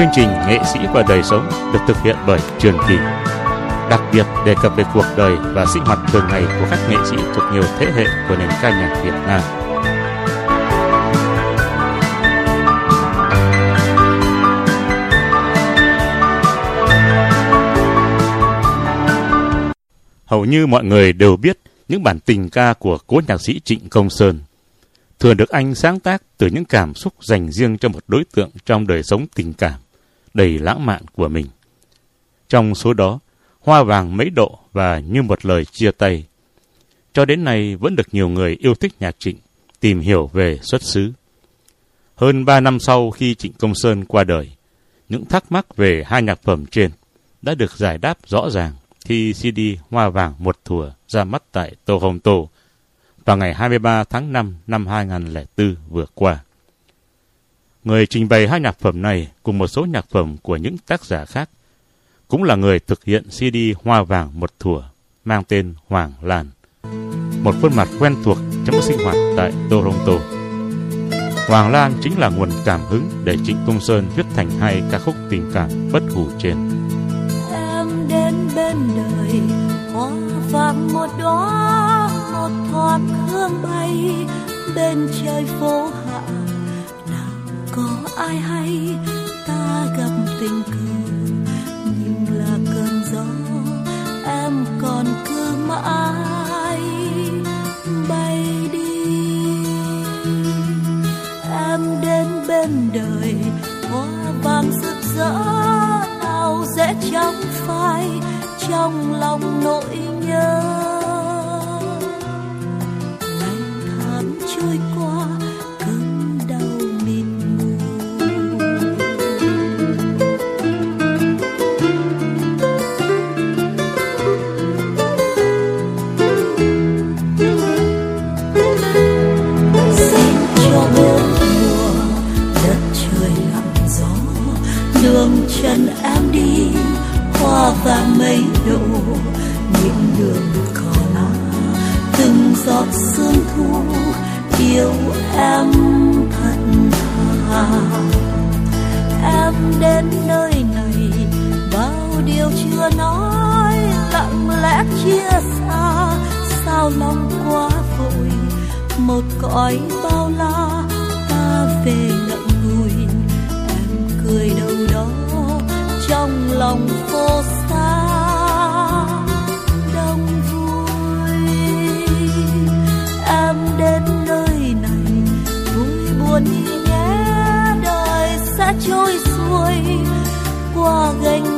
Chương trình Nghệ sĩ và đời sống được thực hiện bởi Trường Kỳ. Đặc biệt đề cập về cuộc đời và sinh hoạt thường ngày của các nghệ sĩ thuộc nhiều thế hệ của nền ca nhạc Việt Nam. Hầu như mọi người đều biết những bản tình ca của cố nhạc sĩ Trịnh Công Sơn thường được anh sáng tác từ những cảm xúc dành riêng cho một đối tượng trong đời sống tình cảm đầy lãng mạn của mình. Trong số đó, Hoa vàng mấy độ và như một lời chia tay. Cho đến nay vẫn được nhiều người yêu thích nhạc Trịnh tìm hiểu về xuất xứ. Hơn ba năm sau khi Trịnh Công Sơn qua đời, những thắc mắc về hai nhạc phẩm trên đã được giải đáp rõ ràng khi CD Hoa vàng một thùa ra mắt tại Toronto vào ngày 23 tháng 5 năm 2004 vừa qua. Người trình bày hai nhạc phẩm này cùng một số nhạc phẩm của những tác giả khác cũng là người thực hiện CD Hoa vàng một Thủa, mang tên Hoàng Lan. Một khuôn mặt quen thuộc trong sinh hoạt tại Toronto. Hoàng Lan chính là nguồn cảm hứng để Trịnh Công Sơn viết thành hai ca khúc tình cảm bất hủ trên. Em đến bên đời, hoa vàng một đóa, một thoáng hương bay bên trời phố hạ có ai hay? Ta gặp tình cờ nhưng là cơn gió, em còn cứ mãi bay đi. Em đến bên đời, hoa vàng rực rỡ nào dễ trong phai, trong lòng nỗi nhớ. Chia xa, sao lòng quá vội, một cõi bao la, ta về ngậm ngùi. Em cười đâu đó trong lòng phố xa, đông vui. Em đến nơi này, vui buồn đi nhé, đời sẽ trôi xuôi. Qua gành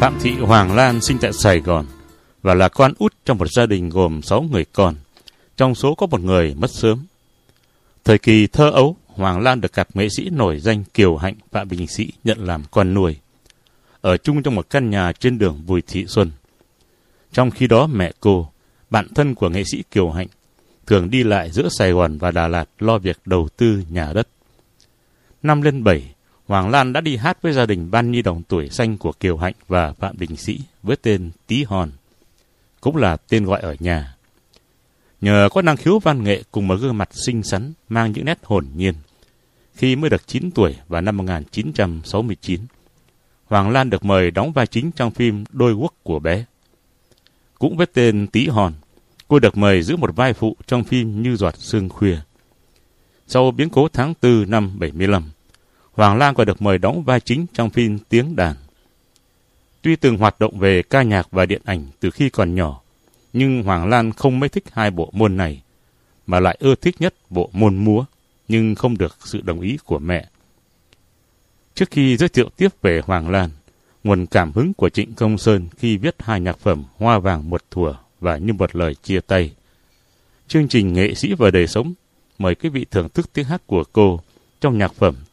Phạm Thị Hoàng Lan sinh tại Sài Gòn và là con út trong một gia đình gồm 6 người con, trong số có một người mất sớm. Thời kỳ thơ ấu, Hoàng Lan được cặp nghệ sĩ nổi danh Kiều Hạnh và Bình Sĩ nhận làm con nuôi, ở chung trong một căn nhà trên đường Bùi Thị Xuân. Trong khi đó mẹ cô, bạn thân của nghệ sĩ Kiều Hạnh, thường đi lại giữa Sài Gòn và Đà Lạt lo việc đầu tư nhà đất. Năm lên bảy, Hoàng Lan đã đi hát với gia đình ban nhi đồng tuổi xanh của Kiều Hạnh và Phạm Đình Sĩ với tên Tí Hòn, cũng là tên gọi ở nhà. Nhờ có năng khiếu văn nghệ cùng một gương mặt xinh xắn mang những nét hồn nhiên, khi mới được 9 tuổi vào năm 1969, Hoàng Lan được mời đóng vai chính trong phim Đôi Quốc của bé. Cũng với tên Tí Hòn, cô được mời giữ một vai phụ trong phim Như Giọt Sương Khuya. Sau biến cố tháng 4 năm 75, Hoàng Lan còn được mời đóng vai chính trong phim Tiếng Đàn. Tuy từng hoạt động về ca nhạc và điện ảnh từ khi còn nhỏ, nhưng Hoàng Lan không mấy thích hai bộ môn này, mà lại ưa thích nhất bộ môn múa, nhưng không được sự đồng ý của mẹ. Trước khi giới thiệu tiếp về Hoàng Lan, nguồn cảm hứng của Trịnh Công Sơn khi viết hai nhạc phẩm Hoa vàng một thùa và như một lời chia tay. Chương trình Nghệ sĩ và đời sống mời quý vị thưởng thức tiếng hát của cô trong nhạc phẩm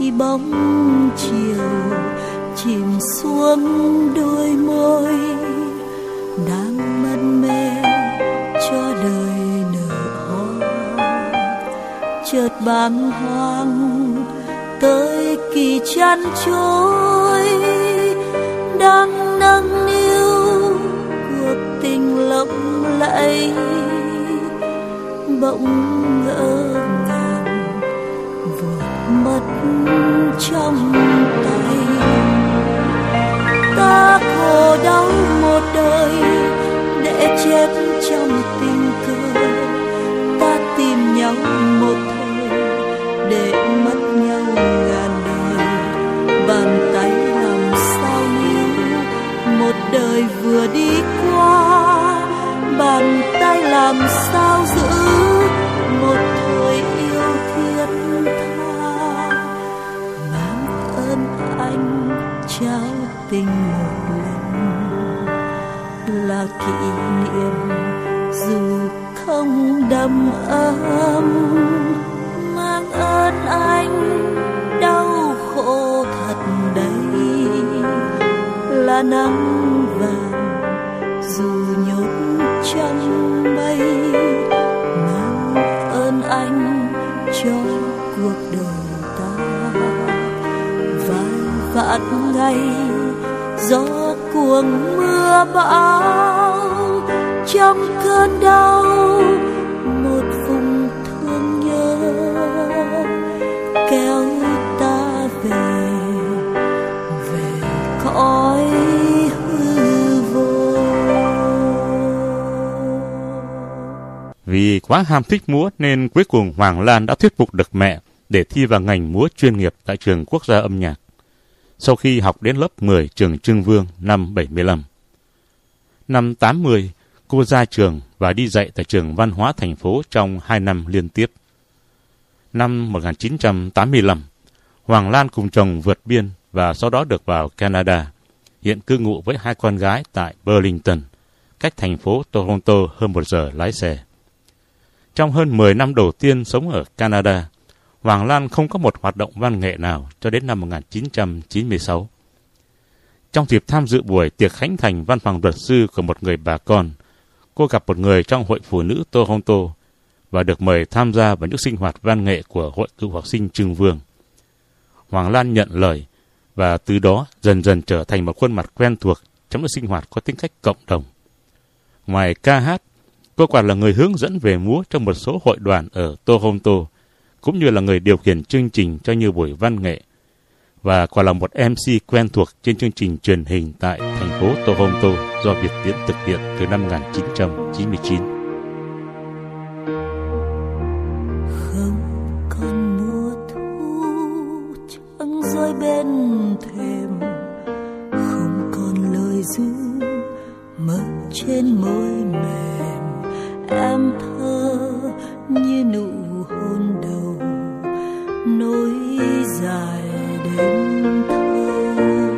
khi bóng chiều chìm xuống đôi môi, đang mân mê cho đời nở hoa. Chợt bàng hoàng tới kỳ chăn trôi đang nâng niu cuộc tình lộng lẫy. Bỗng ngỡ ngàng mất trong tay. Ta khổ đau một đời để chết trong tình cờ. Ta tìm nhau một thời để mất nhau ngàn đời bàn tay làm sao níu một đời vừa đi qua. Bàn tay làm sao giữ Vì quá ham thích múa nên cuối cùng Hoàng Lan đã thuyết phục được mẹ để thi vào ngành múa chuyên nghiệp tại trường quốc gia âm nhạc. Sau khi học đến lớp 10 trường Trương Vương năm 75. Năm 80, cô ra trường và đi dạy tại trường văn hóa thành phố trong 2 năm liên tiếp. Năm 1985, Hoàng Lan cùng chồng vượt biên và sau đó được vào Canada, hiện cư ngụ với hai con gái tại Burlington, cách thành phố Toronto hơn một giờ lái xe. Trong hơn 10 năm đầu tiên sống ở Canada, Hoàng Lan không có một hoạt động văn nghệ nào cho đến năm 1996. Trong dịp tham dự buổi tiệc khánh thành văn phòng luật sư của một người bà con, cô gặp một người trong hội phụ nữ Toronto và được mời tham gia vào những sinh hoạt văn nghệ của hội cựu học sinh Trương Vương. Hoàng Lan nhận lời và từ đó dần dần trở thành một khuôn mặt quen thuộc trong những sinh hoạt có tính cách cộng đồng. Ngoài ca hát, cô còn là người hướng dẫn về múa trong một số hội đoàn ở Toronto, cũng như là người điều khiển chương trình cho nhiều buổi văn nghệ, và còn là một MC quen thuộc trên chương trình truyền hình tại thành phố Toronto do Việt Tiến thực hiện từ năm 1999. không còn mùa thu rơi bên thềm không còn lời ru mơ trên môi mềm em thơ như nụ hôn đầu, nối dài đêm thâu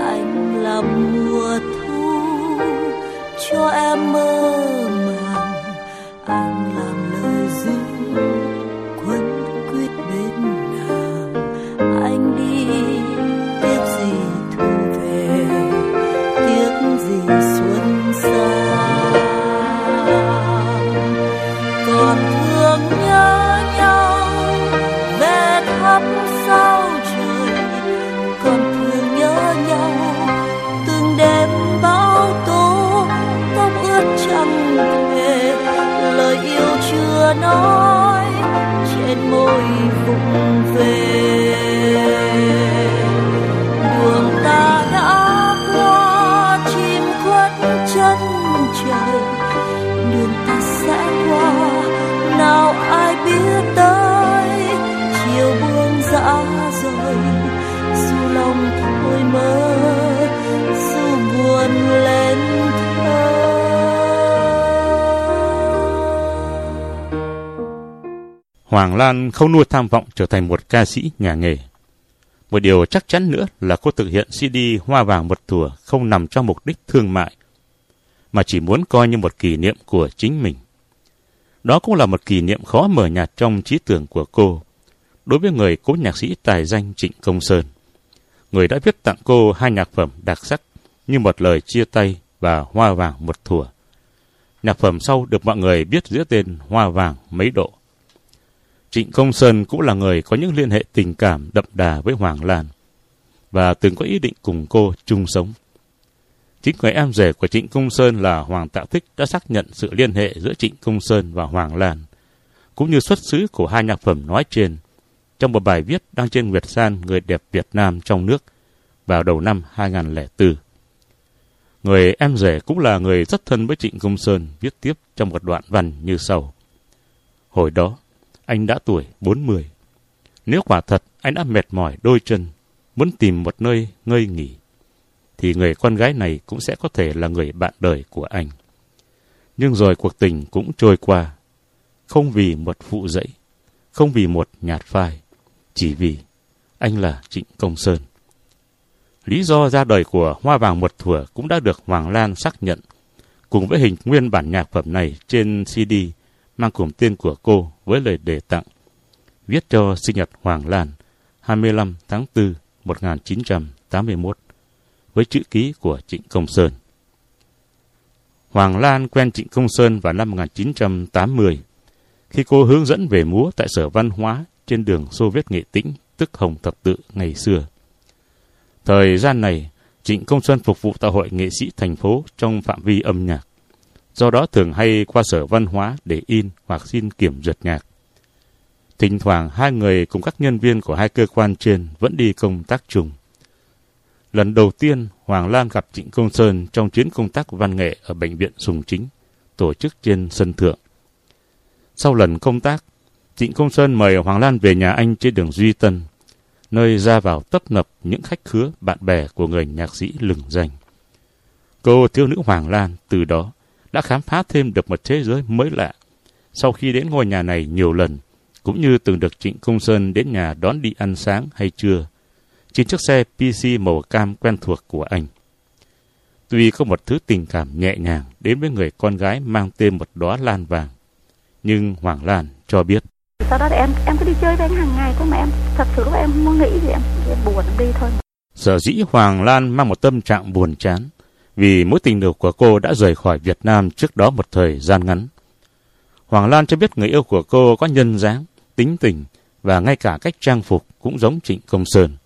anh làm mùa thu cho em mơ Hoàng Lan không nuôi tham vọng trở thành một ca sĩ nhà nghề. Một điều chắc chắn nữa là cô thực hiện CD Hoa vàng một thùa không nằm trong mục đích thương mại, mà chỉ muốn coi như một kỷ niệm của chính mình. Đó cũng là một kỷ niệm khó mở nhạt trong trí tưởng của cô, đối với người cố nhạc sĩ tài danh Trịnh Công Sơn. Người đã viết tặng cô hai nhạc phẩm đặc sắc như một lời chia tay và hoa vàng một thùa. Nhạc phẩm sau được mọi người biết dưới tên Hoa vàng mấy độ. Trịnh Công Sơn cũng là người có những liên hệ tình cảm đậm đà với Hoàng Lan và từng có ý định cùng cô chung sống. Chính người em rể của Trịnh Công Sơn là Hoàng Tạo Thích đã xác nhận sự liên hệ giữa Trịnh Công Sơn và Hoàng Lan, cũng như xuất xứ của hai nhạc phẩm nói trên, trong một bài viết đăng trên Nguyệt San Người đẹp Việt Nam trong nước vào đầu năm 2004. Người em rể cũng là người rất thân với Trịnh Công Sơn viết tiếp trong một đoạn văn như sau. Hồi đó, anh đã tuổi 40. Nếu quả thật anh đã mệt mỏi đôi chân, muốn tìm một nơi ngơi nghỉ, thì người con gái này cũng sẽ có thể là người bạn đời của anh. Nhưng rồi cuộc tình cũng trôi qua, không vì một phụ dãy, không vì một nhạt phai, chỉ vì anh là Trịnh Công Sơn. Lý do ra đời của Hoa vàng một thủa cũng đã được Hoàng Lan xác nhận, cùng với hình nguyên bản nhạc phẩm này trên CD mang cùng tên của cô với lời đề tặng, viết cho sinh nhật Hoàng Lan 25 tháng 4 1981 với chữ ký của Trịnh Công Sơn. Hoàng Lan quen Trịnh Công Sơn vào năm 1980 khi cô hướng dẫn về múa tại Sở Văn hóa trên đường Xô Viết Nghệ Tĩnh, tức Hồng Thập Tự ngày xưa. Thời gian này, Trịnh Công Sơn phục vụ tại hội nghệ sĩ thành phố trong phạm vi âm nhạc. Do đó thường hay qua sở văn hóa để in hoặc xin kiểm duyệt nhạc. Thỉnh thoảng hai người cùng các nhân viên của hai cơ quan trên vẫn đi công tác chung. Lần đầu tiên, Hoàng Lan gặp Trịnh Công Sơn trong chuyến công tác văn nghệ ở Bệnh viện Sùng Chính, tổ chức trên sân thượng. Sau lần công tác, Trịnh Công Sơn mời Hoàng Lan về nhà anh trên đường Duy Tân, nơi ra vào tấp nập những khách khứa bạn bè của người nhạc sĩ lừng danh. Cô thiếu nữ Hoàng Lan từ đó đã khám phá thêm được một thế giới mới lạ. Sau khi đến ngôi nhà này nhiều lần, cũng như từng được Trịnh Công Sơn đến nhà đón đi ăn sáng hay trưa, trên chiếc xe PC màu cam quen thuộc của anh. Tuy có một thứ tình cảm nhẹ nhàng đến với người con gái mang tên một đóa lan vàng, nhưng Hoàng Lan cho biết sau đó em em cứ đi chơi với anh hàng ngày thôi mà em thật sự em có nghĩ gì em em buồn em đi thôi sở dĩ Hoàng Lan mang một tâm trạng buồn chán vì mối tình đầu của cô đã rời khỏi Việt Nam trước đó một thời gian ngắn. Hoàng Lan cho biết người yêu của cô có nhân dáng, tính tình và ngay cả cách trang phục cũng giống Trịnh Công Sơn.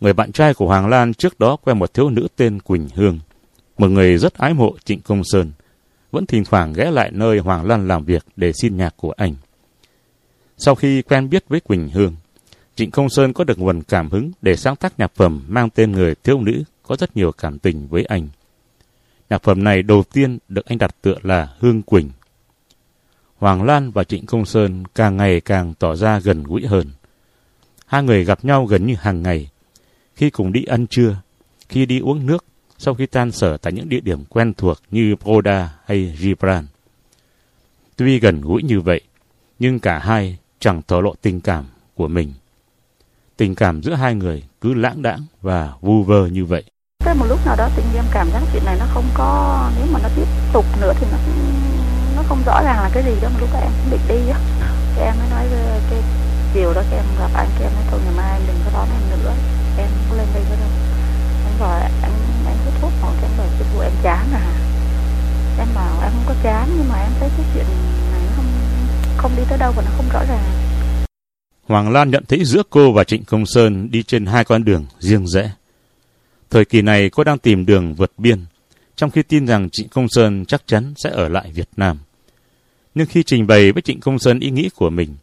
Người bạn trai của Hoàng Lan trước đó quen một thiếu nữ tên Quỳnh Hương, một người rất ái mộ Trịnh Công Sơn, vẫn thỉnh thoảng ghé lại nơi Hoàng Lan làm việc để xin nhạc của anh. Sau khi quen biết với Quỳnh Hương, Trịnh Công Sơn có được nguồn cảm hứng để sáng tác nhạc phẩm mang tên người thiếu nữ có rất nhiều cảm tình với anh. Nhạc phẩm này đầu tiên được anh đặt tựa là Hương Quỳnh. Hoàng Lan và Trịnh Công Sơn càng ngày càng tỏ ra gần gũi hơn. Hai người gặp nhau gần như hàng ngày, khi cùng đi ăn trưa, khi đi uống nước, sau khi tan sở tại những địa điểm quen thuộc như Poda hay Gibran. Tuy gần gũi như vậy, nhưng cả hai chẳng thổ lộ tình cảm của mình. Tình cảm giữa hai người cứ lãng đãng và vu vơ như vậy. Tới một lúc nào đó tự nhiên em cảm giác chuyện này nó không có, nếu mà nó tiếp tục nữa thì nó nó không rõ ràng là cái gì đó mà lúc đó em cũng định đi á. Cái em mới nói với cái chiều đó cái em gặp anh cái em nói thôi ngày mai anh đừng có đón em nữa. Em có lên đây nữa đâu. Anh gọi anh anh hút thuốc cái em bảo cái vụ em chán à. Em bảo em không có chán nhưng mà em thấy cái chuyện này nó không không đi tới đâu và nó không rõ ràng. Hoàng Lan nhận thấy giữa cô và Trịnh Công Sơn đi trên hai con đường riêng rẽ. Thời kỳ này cô đang tìm đường vượt biên, trong khi tin rằng Trịnh Công Sơn chắc chắn sẽ ở lại Việt Nam. Nhưng khi trình bày với Trịnh Công Sơn ý nghĩ của mình,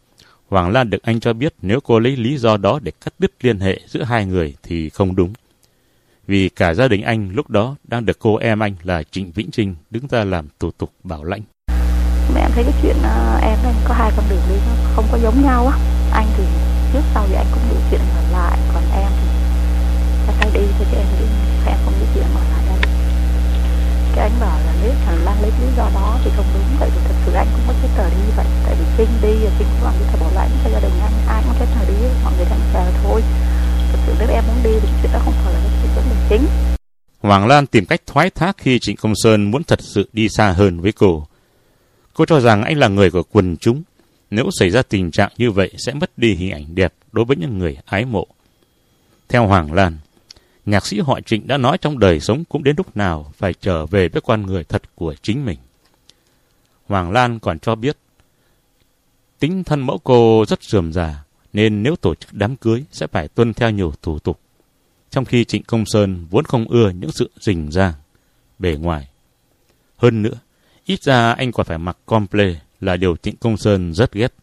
Hoàng Lan được anh cho biết nếu cô lấy lý do đó để cắt đứt liên hệ giữa hai người thì không đúng. Vì cả gia đình anh lúc đó đang được cô em anh là Trịnh Vĩnh Trinh đứng ra làm thủ tục bảo lãnh mẹ em thấy cái chuyện à, em anh có hai con đường đi nó không có giống nhau á anh thì trước sau thì anh cũng điều chuyện ở lại còn em thì chắc phải đi thôi chứ em đi em không biết chuyện ở lại đây cái anh bảo là nếu thằng Lan lấy lý do đó thì không đúng tại vì thật sự anh cũng mất cái tờ đi vậy tại vì Trinh đi rồi Trinh cũng làm cái tờ bảo lãnh cho gia đình anh ai cũng cái tờ đi mọi người đang chờ thôi thật sự nếu em muốn đi thì chuyện đó không phải là cái chuyện vấn đề chính Hoàng Lan tìm cách thoái thác khi Trịnh Công Sơn muốn thật sự đi xa hơn với cô. Cô cho rằng anh là người của quần chúng. Nếu xảy ra tình trạng như vậy sẽ mất đi hình ảnh đẹp đối với những người ái mộ. Theo Hoàng Lan, nhạc sĩ họ Trịnh đã nói trong đời sống cũng đến lúc nào phải trở về với con người thật của chính mình. Hoàng Lan còn cho biết, tính thân mẫu cô rất rườm rà, nên nếu tổ chức đám cưới sẽ phải tuân theo nhiều thủ tục. Trong khi Trịnh Công Sơn vốn không ưa những sự rình rang, bề ngoài. Hơn nữa, ít ra anh còn phải mặc comple là điều Trịnh Công Sơn rất ghét.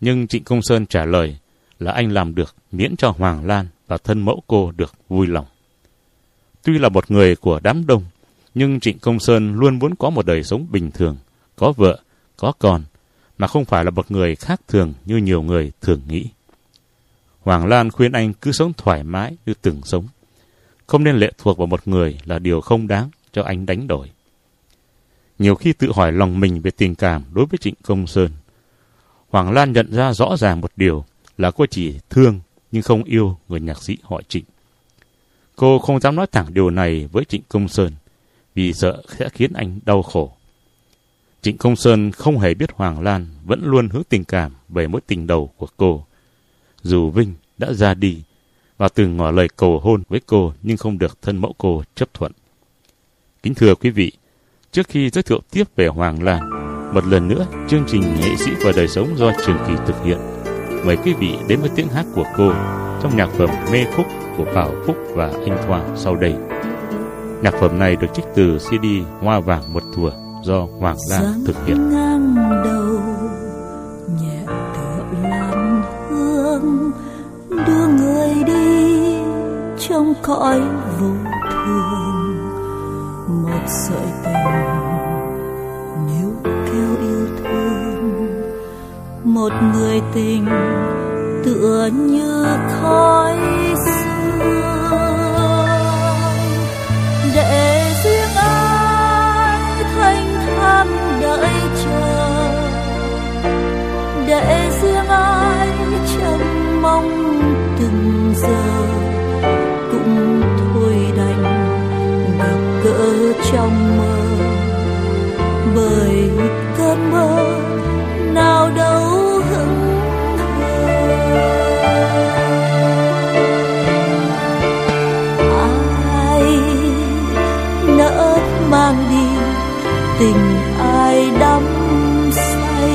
Nhưng Trịnh Công Sơn trả lời là anh làm được miễn cho Hoàng Lan và thân mẫu cô được vui lòng. Tuy là một người của đám đông, nhưng Trịnh Công Sơn luôn muốn có một đời sống bình thường, có vợ, có con, mà không phải là một người khác thường như nhiều người thường nghĩ. Hoàng Lan khuyên anh cứ sống thoải mái như từng sống. Không nên lệ thuộc vào một người là điều không đáng cho anh đánh đổi. Nhiều khi tự hỏi lòng mình về tình cảm đối với Trịnh Công Sơn. Hoàng Lan nhận ra rõ ràng một điều là cô chỉ thương nhưng không yêu người nhạc sĩ họ Trịnh. Cô không dám nói thẳng điều này với Trịnh Công Sơn vì sợ sẽ khiến anh đau khổ. Trịnh Công Sơn không hề biết Hoàng Lan vẫn luôn hướng tình cảm về mối tình đầu của cô. Dù Vinh đã ra đi và từng ngỏ lời cầu hôn với cô nhưng không được thân mẫu cô chấp thuận. Kính thưa quý vị, trước khi giới thiệu tiếp về Hoàng Lan, một lần nữa chương trình nghệ sĩ và đời sống do Trường Kỳ thực hiện. Mời quý vị đến với tiếng hát của cô trong nhạc phẩm Mê Khúc của Bảo Phúc và Anh Thoa sau đây. Nhạc phẩm này được trích từ CD Hoa Vàng Một Thùa do Hoàng Lan thực hiện. đầu nhẹ tựa làn hương đưa người đi trong cõi vô thường một sợi tình một người tình tựa như khói sương. Để riêng ai thanh thản đợi chờ? Để riêng ai trông mong ai đắm say.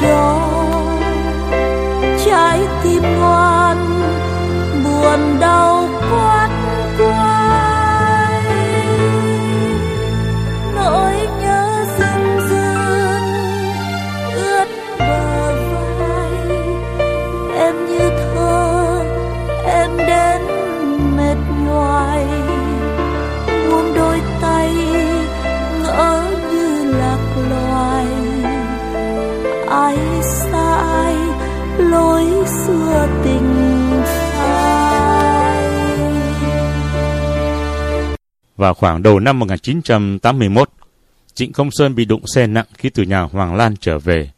Cho trái tim ngoan buồn đau Vào khoảng đầu năm 1981, Trịnh Công Sơn bị đụng xe nặng khi từ nhà Hoàng Lan trở về.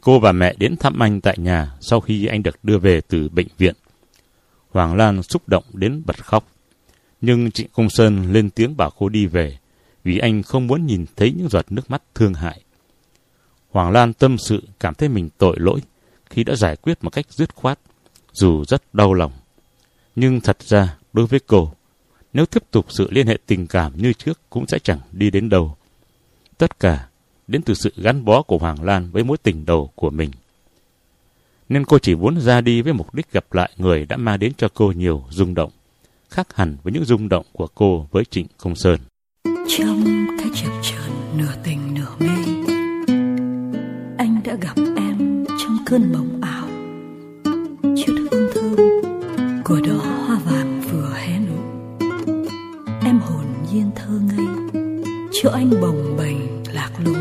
Cô và mẹ đến thăm anh tại nhà sau khi anh được đưa về từ bệnh viện. Hoàng Lan xúc động đến bật khóc. Nhưng Trịnh Công Sơn lên tiếng bảo cô đi về vì anh không muốn nhìn thấy những giọt nước mắt thương hại. Hoàng Lan tâm sự cảm thấy mình tội lỗi khi đã giải quyết một cách dứt khoát, dù rất đau lòng. Nhưng thật ra, đối với cô, nếu tiếp tục sự liên hệ tình cảm như trước cũng sẽ chẳng đi đến đâu. Tất cả đến từ sự gắn bó của Hoàng Lan với mối tình đầu của mình. Nên cô chỉ muốn ra đi với mục đích gặp lại người đã mang đến cho cô nhiều rung động, khác hẳn với những rung động của cô với Trịnh Công Sơn. trong cái chập chờn nửa tình nửa mê anh đã gặp em trong cơn mộng ảo chút hương thơm của đóa cho anh bồng bềnh lạc lối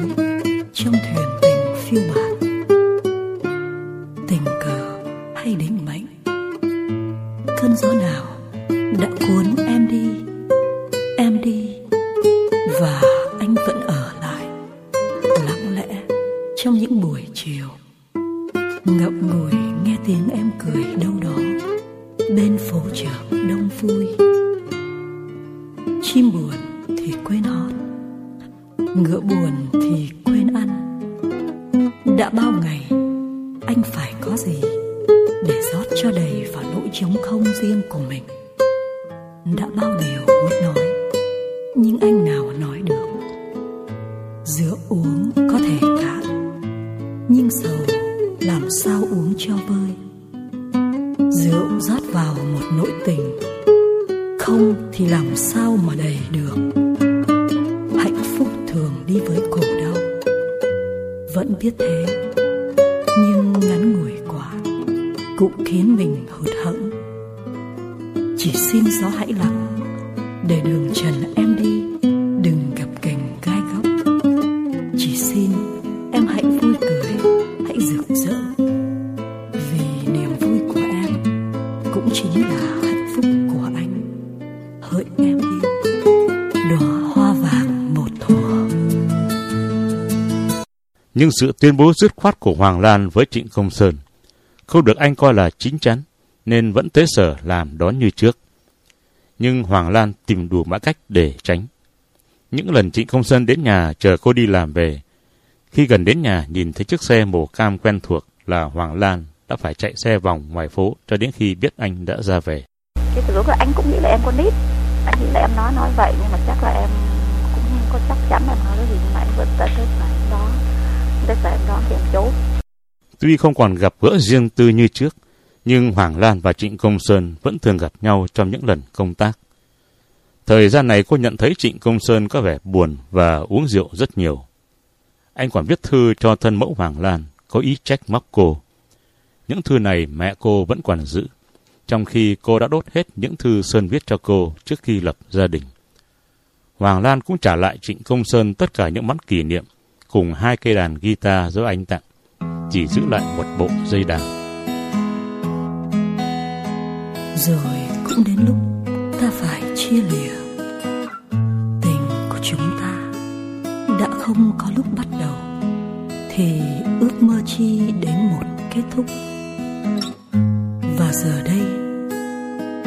trong thuyền tình phiêu bạt. Không thì làm sao mà đầy được? Hạnh phúc thường đi với khổ đau. Vẫn biết thế, nhưng ngắn ngủi quá, cũng khiến mình hụt hẫng. Chỉ xin gió hãy lặng để đường trần em Nhưng sự tuyên bố dứt khoát của Hoàng Lan với Trịnh Công Sơn không được anh coi là chính chắn, nên vẫn tế sở làm đón như trước. Nhưng Hoàng Lan tìm đủ mã cách để tránh. Những lần Trịnh Công Sơn đến nhà chờ cô đi làm về, khi gần đến nhà nhìn thấy chiếc xe màu cam quen thuộc là Hoàng Lan đã phải chạy xe vòng ngoài phố cho đến khi biết anh đã ra về. cái từ lúc là anh cũng nghĩ là em con nít anh nghĩ là em nói nói vậy nhưng mà chắc là em cũng không có chắc chắn là nói cái gì mà anh vẫn tới tới vậy em là em đón thì em chốt Tuy không còn gặp gỡ riêng tư như trước, nhưng Hoàng Lan và Trịnh Công Sơn vẫn thường gặp nhau trong những lần công tác. Thời gian này cô nhận thấy Trịnh Công Sơn có vẻ buồn và uống rượu rất nhiều. Anh còn viết thư cho thân mẫu Hoàng Lan, có ý trách móc cô. Những thư này mẹ cô vẫn còn giữ, trong khi cô đã đốt hết những thư Sơn viết cho cô trước khi lập gia đình. Hoàng Lan cũng trả lại Trịnh Công Sơn tất cả những món kỷ niệm cùng hai cây đàn guitar do anh tặng, chỉ giữ lại một bộ dây đàn. rồi cũng đến lúc ta phải chia lìa. Tình của chúng ta đã không có lúc bắt đầu thì ước mơ chi đến một kết thúc. Và giờ đây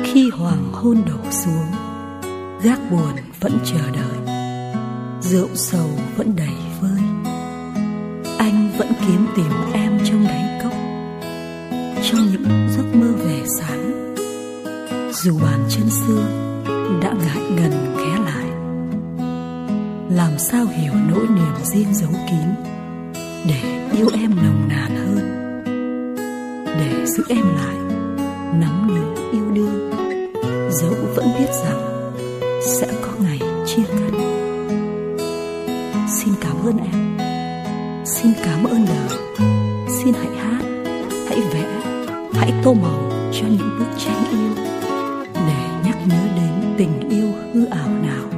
khi hoàng hôn đổ xuống gác buồn vẫn chờ đợi rượu sầu vẫn đầy vơi anh vẫn kiếm tìm em trong đáy cốc, trong những giấc mơ về sáng. Dù bàn chân xưa đã ngại gần ghé lại, làm sao hiểu nỗi niềm riêng giấu kín để yêu em nồng nàn hơn, để giữ em lại nắm nhớ yêu đương. Dẫu vẫn biết rằng sẽ có ngày chia cắt. Tô màu cho những bức tranh yêu để nhắc nhớ đến tình yêu hư ảo nào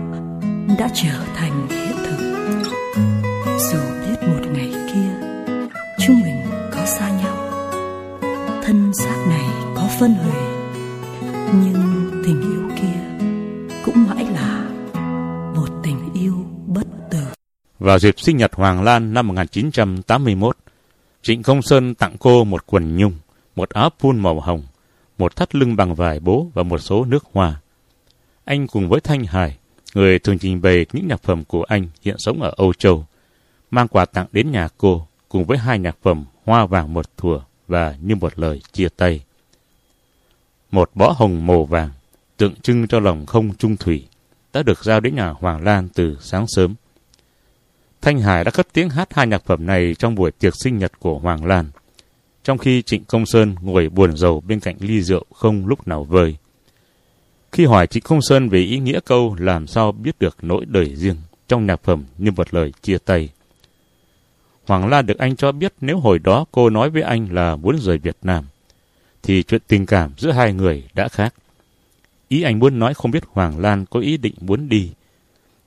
đã trở thành hiện thực. Dù biết một ngày kia chúng mình có xa nhau. Thân xác này có phân hủy nhưng tình yêu kia cũng mãi là một tình yêu bất tử. Vào dịp sinh nhật Hoàng Lan năm 1981, Trịnh Công Sơn tặng cô một quần nhung, một áo phun màu hồng, một thắt lưng bằng vải bố và một số nước hoa. Anh cùng với Thanh Hải, người thường trình bày những nhạc phẩm của anh hiện sống ở Âu Châu, mang quà tặng đến nhà cô cùng với hai nhạc phẩm Hoa vàng một thùa và Như một lời chia tay. Một bó hồng màu vàng, tượng trưng cho lòng không trung thủy, đã được giao đến nhà Hoàng Lan từ sáng sớm. Thanh Hải đã cất tiếng hát hai nhạc phẩm này trong buổi tiệc sinh nhật của Hoàng Lan, trong khi Trịnh Công Sơn ngồi buồn rầu bên cạnh ly rượu không lúc nào vơi. Khi hỏi Trịnh Công Sơn về ý nghĩa câu làm sao biết được nỗi đời riêng trong nhạc phẩm như một lời chia tay, Hoàng Lan được anh cho biết nếu hồi đó cô nói với anh là muốn rời Việt Nam, thì chuyện tình cảm giữa hai người đã khác. Ý anh muốn nói không biết Hoàng Lan có ý định muốn đi,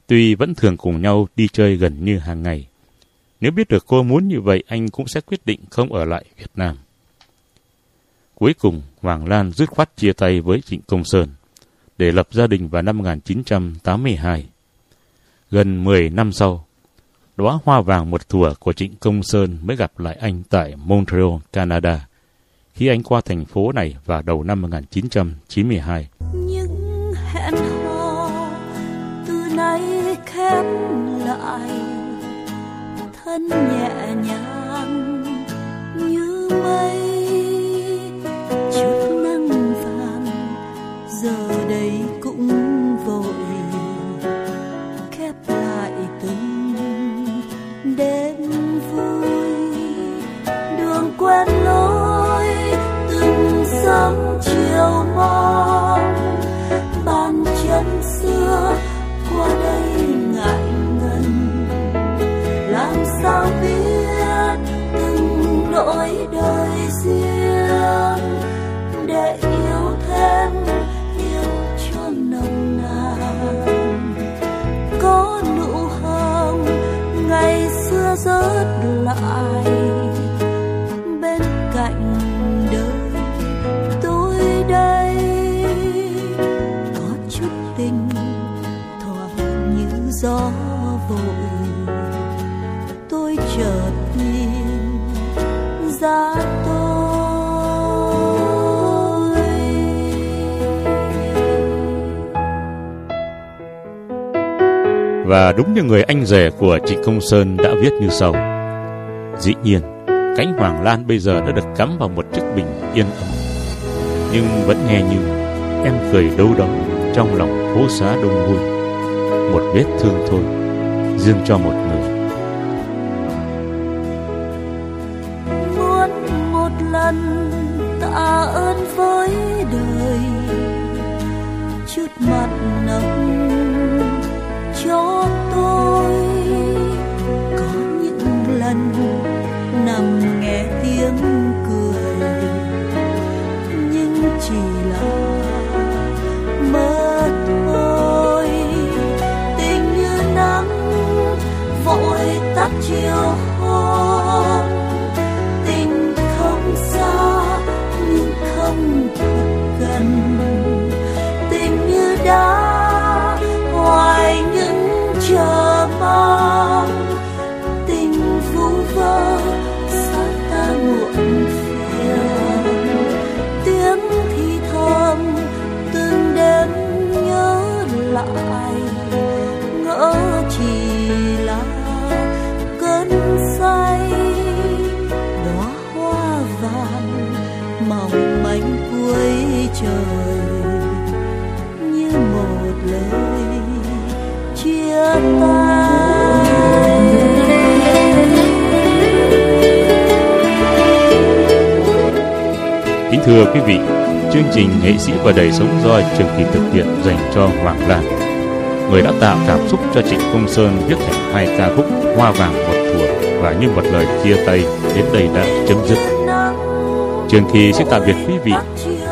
tuy vẫn thường cùng nhau đi chơi gần như hàng ngày. Nếu biết được cô muốn như vậy, anh cũng sẽ quyết định không ở lại Việt Nam. Cuối cùng, Hoàng Lan dứt khoát chia tay với Trịnh Công Sơn để lập gia đình vào năm 1982. Gần 10 năm sau, đóa hoa vàng một thùa của Trịnh Công Sơn mới gặp lại anh tại Montreal, Canada, khi anh qua thành phố này vào đầu năm 1992. những hẹn hò từ nay khép lại thân nhẹ nhàng như mây. Và đúng như người anh rể của Trịnh Công Sơn đã viết như sau. Dĩ nhiên, cánh hoàng lan bây giờ đã được cắm vào một chiếc bình yên ấm. Nhưng vẫn nghe như em cười đâu đó trong lòng phố xá đông vui. Một vết thương thôi, riêng cho một người. Trời như một lời chia tay Kính thưa quý vị, chương trình Nghệ sĩ và đời sống do Trường Kỳ thực hiện dành cho Hoàng Lan. Người đã tạo cảm xúc cho Trịnh Công Sơn viết thành hai ca khúc Hoa vàng một thuở và như một lời chia tay đến đây đã chấm dứt. Trường Kỳ sẽ tạm biệt quý vị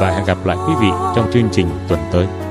và hẹn gặp lại quý vị trong chương trình tuần tới.